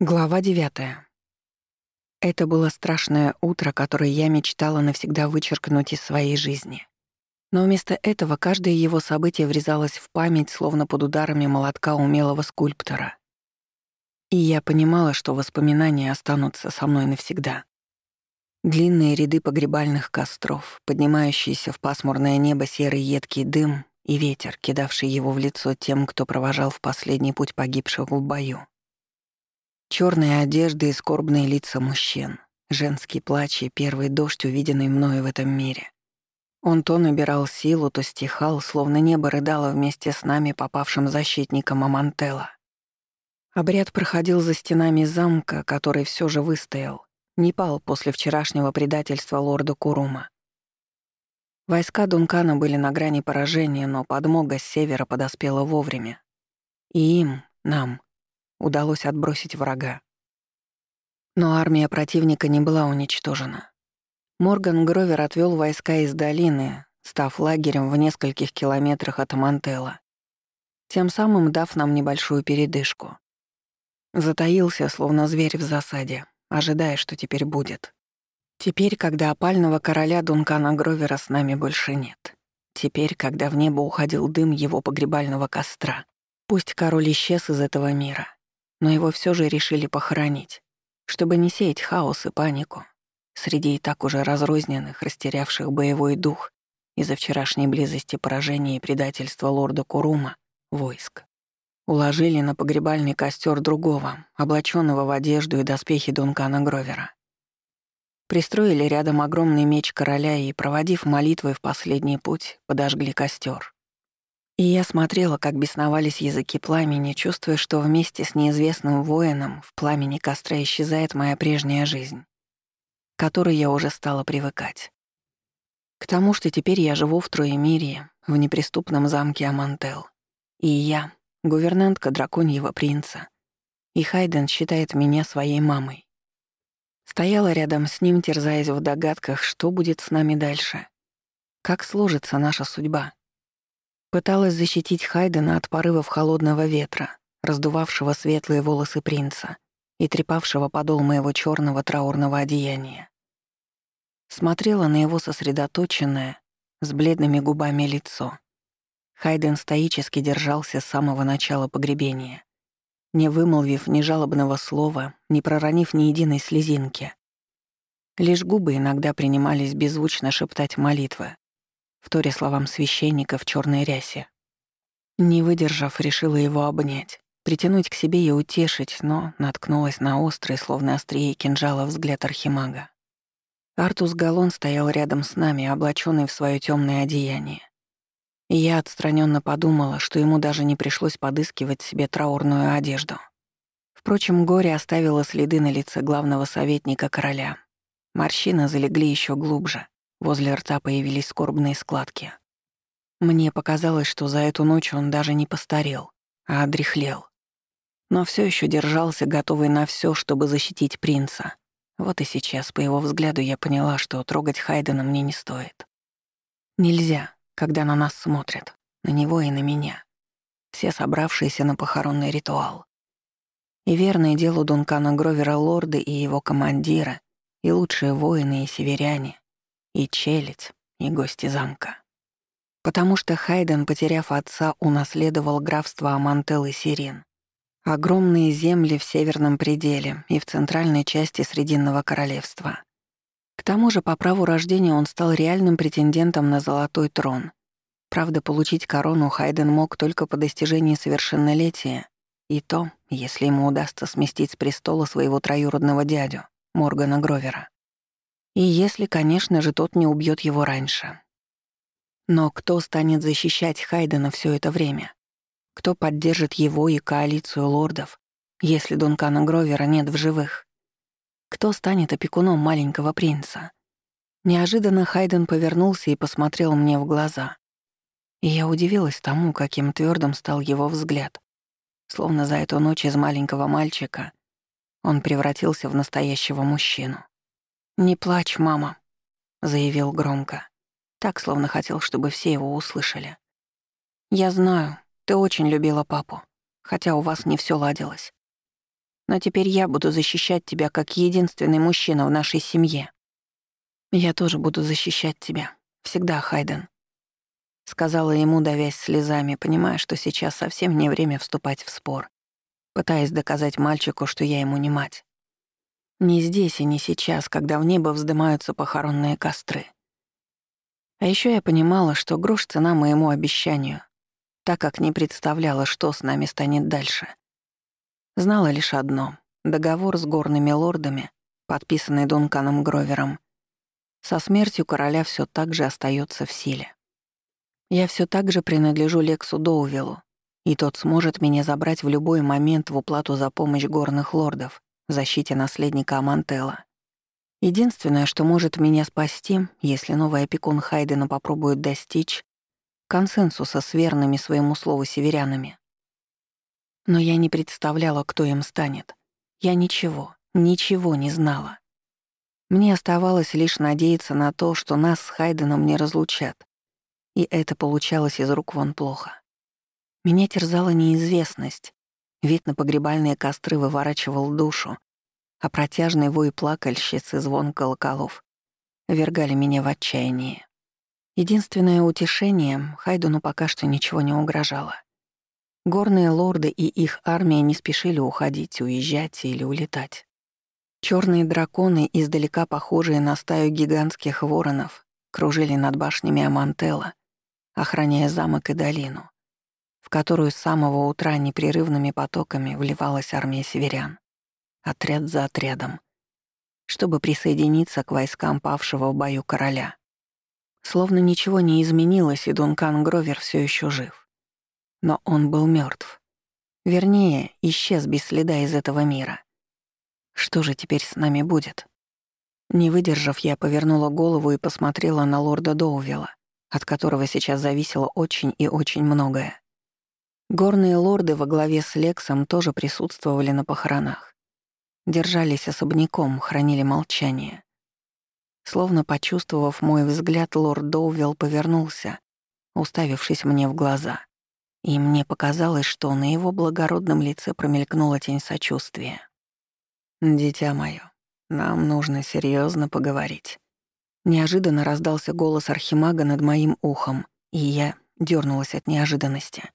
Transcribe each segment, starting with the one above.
Глава девятая. Это было страшное утро, которое я мечтала навсегда вычеркнуть из своей жизни. Но вместо этого каждое его событие врезалось в память, словно под ударами молотка умелого скульптора. И я понимала, что воспоминания останутся со мной навсегда. Длинные ряды погребальных костров, поднимающиеся в пасмурное небо серый едкий дым и ветер, кидавший его в лицо тем, кто провожал в последний путь погибших в бою. Черные одежды и скорбные лица мужчин, женский плач и первый дождь, увиденный мною в этом мире. Он то набирал силу, то стихал, словно небо рыдало вместе с нами, попавшим защитником Амантела. Обряд проходил за стенами замка, который все же выстоял, не пал после вчерашнего предательства лорда Курума. Войска Дункана были на грани поражения, но подмога с севера подоспела вовремя. И им, нам, удалось отбросить врага. Но армия противника не была уничтожена. Морган Гровер отвел войска из долины, став лагерем в нескольких километрах от Мантелла, тем самым дав нам небольшую передышку. Затаился, словно зверь в засаде, ожидая, что теперь будет. Теперь, когда опального короля Дункана Гровера с нами больше нет. Теперь, когда в небо уходил дым его погребального костра. Пусть король исчез из этого мира, но его все же решили похоронить, чтобы не сеять хаос и панику среди и так уже разрозненных, растерявших боевой дух из-за вчерашней близости поражения и предательства лорда Курума войск. Уложили на погребальный костер другого, облаченного в одежду и доспехи Дункана Гровера. Пристроили рядом огромный меч короля и, проводив молитвой в последний путь, подожгли костер. И я смотрела, как бесновались языки пламени, чувствуя, что вместе с неизвестным воином в пламени костра исчезает моя прежняя жизнь, к которой я уже стала привыкать. К тому, что теперь я живу в Троемирье, в неприступном замке Амантел. И я — гувернантка драконьего принца. И Хайден считает меня своей мамой. Стояла рядом с ним, терзаясь в догадках, что будет с нами дальше. Как сложится наша судьба — Пыталась защитить Хайдена от порывов холодного ветра, раздувавшего светлые волосы принца и трепавшего подол моего черного траурного одеяния. Смотрела на его сосредоточенное, с бледными губами лицо. Хайден стоически держался с самого начала погребения, не вымолвив ни жалобного слова, не проронив ни единой слезинки. Лишь губы иногда принимались беззвучно шептать молитвы, вторя словам священника в черной рясе. Не выдержав, решила его обнять, притянуть к себе и утешить, но наткнулась на острый, словно острее кинжала, взгляд архимага. Артус Галон стоял рядом с нами, облаченный в свое темное одеяние. И я отстраненно подумала, что ему даже не пришлось подыскивать себе траурную одежду. Впрочем, горе оставило следы на лице главного советника короля. Морщины залегли еще глубже, Возле рта появились скорбные складки. Мне показалось, что за эту ночь он даже не постарел, а одряхлел. Но все еще держался, готовый на все, чтобы защитить принца. Вот и сейчас, по его взгляду, я поняла, что трогать Хайдена мне не стоит. Нельзя, когда на нас смотрят, на него и на меня. Все собравшиеся на похоронный ритуал. И верные делу Дункана Гровера лорды и его командира, и лучшие воины и северяне, и челядь, и гости замка. Потому что Хайден, потеряв отца, унаследовал графство Амантел и Сирин. Огромные земли в северном пределе и в центральной части Срединного королевства. К тому же по праву рождения он стал реальным претендентом на золотой трон. Правда, получить корону Хайден мог только по достижении совершеннолетия, и то, если ему удастся сместить с престола своего троюродного дядю, Моргана Гровера. И если, конечно же, тот не убьет его раньше. Но кто станет защищать Хайдена все это время? Кто поддержит его и коалицию лордов, если Дункана Гровера нет в живых? Кто станет опекуном маленького принца? Неожиданно Хайден повернулся и посмотрел мне в глаза. И я удивилась тому, каким твердым стал его взгляд. Словно за эту ночь из маленького мальчика он превратился в настоящего мужчину. «Не плачь, мама», — заявил громко. Так, словно хотел, чтобы все его услышали. «Я знаю, ты очень любила папу, хотя у вас не все ладилось. Но теперь я буду защищать тебя как единственный мужчина в нашей семье. Я тоже буду защищать тебя. Всегда, Хайден. Сказала ему, давясь слезами, понимая, что сейчас совсем не время вступать в спор, пытаясь доказать мальчику, что я ему не мать. Не здесь и не сейчас, когда в небо вздымаются похоронные костры. А еще я понимала, что грош цена моему обещанию, так как не представляла, что с нами станет дальше. Знала лишь одно — договор с горными лордами, подписанный Дунканом Гровером, со смертью короля все так же остается в силе. Я все так же принадлежу Лексу Доувиллу, и тот сможет меня забрать в любой момент в уплату за помощь горных лордов в защите наследника Амантелла. Единственное, что может меня спасти, если новый опекун Хайдена попробует достичь консенсуса с верными своему слову северянами. Но я не представляла, кто им станет. Я ничего, ничего не знала. Мне оставалось лишь надеяться на то, что нас с Хайденом не разлучат. И это получалось из рук вон плохо. Меня терзала неизвестность. Вид на погребальные костры выворачивал душу, а протяжный вой плакальщиц и звон колоколов вергали меня в отчаяние. Единственное утешение — Хайдену пока что ничего не угрожало. Горные лорды и их армия не спешили уходить, уезжать или улетать. Черные драконы, издалека похожие на стаю гигантских воронов, кружили над башнями Амантелла, охраняя замок и долину, в которую с самого утра непрерывными потоками вливалась армия северян, отряд за отрядом, чтобы присоединиться к войскам павшего в бою короля. Словно ничего не изменилось, и Дункан Гровер все еще жив. Но он был мертв. Вернее, исчез без следа из этого мира — что же теперь с нами будет? Не выдержав, я повернула голову и посмотрела на лорда Доувела, от которого сейчас зависело очень и очень многое. Горные лорды во главе с Лексом тоже присутствовали на похоронах. Держались особняком, хранили молчание. Словно почувствовав мой взгляд, лорд Доувел повернулся, уставившись мне в глаза. И мне показалось, что на его благородном лице промелькнула тень сочувствия. «Дитя мое, нам нужно серьезно поговорить». Неожиданно раздался голос Архимага над моим ухом, и я дернулась от неожиданности.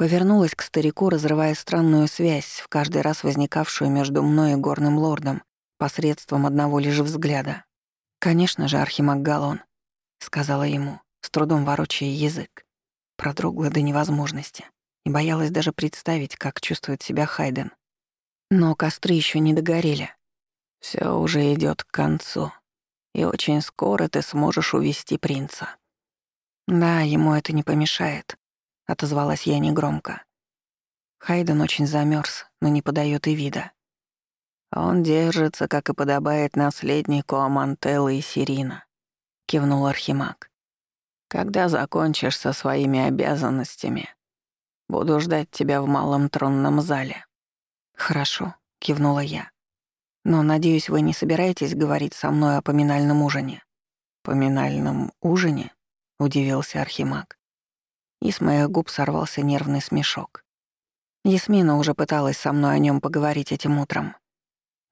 Повернулась к старику, разрывая странную связь, в каждый раз возникавшую между мной и горным лордом, посредством одного лишь взгляда. «Конечно же, Архимаг Галон», — сказала ему, с трудом ворочая язык. Продрогла до невозможности и боялась даже представить, как чувствует себя Хайден. Но костры еще не догорели. Все уже идет к концу, и очень скоро ты сможешь увести принца. Да, ему это не помешает, отозвалась я негромко. Хайден очень замерз, но не подает и вида. Он держится, как и подобает наследнику Амантеллы и Сирина, кивнул Архимаг. Когда закончишь со своими обязанностями, буду ждать тебя в малом тронном зале. «Хорошо», — кивнула я. «Но, надеюсь, вы не собираетесь говорить со мной о поминальном ужине?» «Поминальном ужине?» — удивился Архимаг. И с моих губ сорвался нервный смешок. Ясмина уже пыталась со мной о нем поговорить этим утром.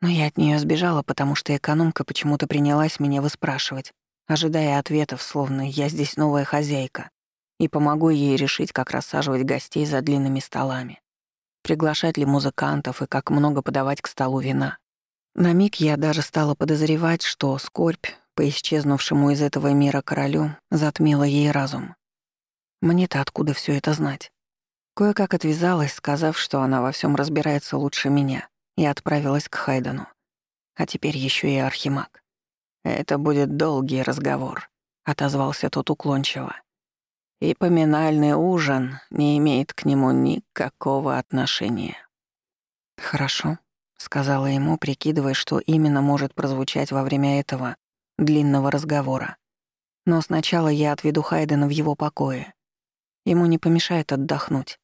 Но я от нее сбежала, потому что экономка почему-то принялась меня выспрашивать, ожидая ответов, словно я здесь новая хозяйка, и помогу ей решить, как рассаживать гостей за длинными столами приглашать ли музыкантов и как много подавать к столу вина. На миг я даже стала подозревать, что скорбь по исчезнувшему из этого мира королю затмила ей разум. Мне-то откуда все это знать? Кое-как отвязалась, сказав, что она во всем разбирается лучше меня, и отправилась к Хайдену. А теперь еще и Архимаг. «Это будет долгий разговор», — отозвался тот уклончиво и поминальный ужин не имеет к нему никакого отношения. «Хорошо», — сказала ему, прикидывая, что именно может прозвучать во время этого длинного разговора. «Но сначала я отведу Хайдена в его покое. Ему не помешает отдохнуть.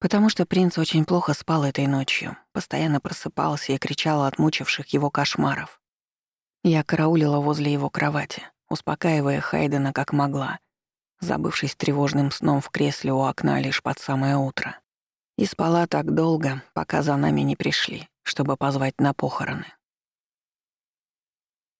Потому что принц очень плохо спал этой ночью, постоянно просыпался и кричал от мучивших его кошмаров. Я караулила возле его кровати, успокаивая Хайдена как могла — забывшись тревожным сном в кресле у окна лишь под самое утро. И спала так долго, пока за нами не пришли, чтобы позвать на похороны.